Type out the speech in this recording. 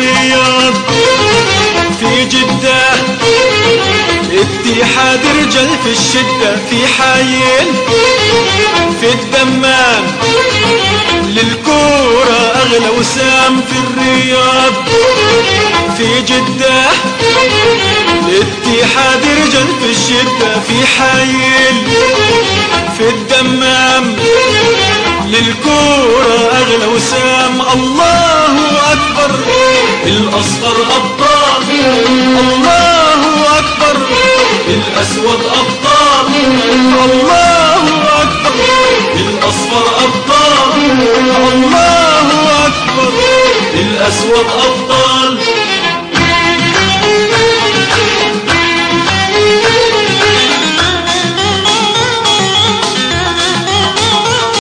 الرياض في جدة. اتحاد رجال في الشدة في حايل. في الدمام للكورة أغلى وسام في الرياض. في جدة. اتحاد رجال في الشدة في حايل. في الدمام للكورة أغلى وسام الأصفر أبطال الله أكبر. الأسود أبطال الله أكبر. الأصفر أبطال الله أكبر. الأسود أبطال.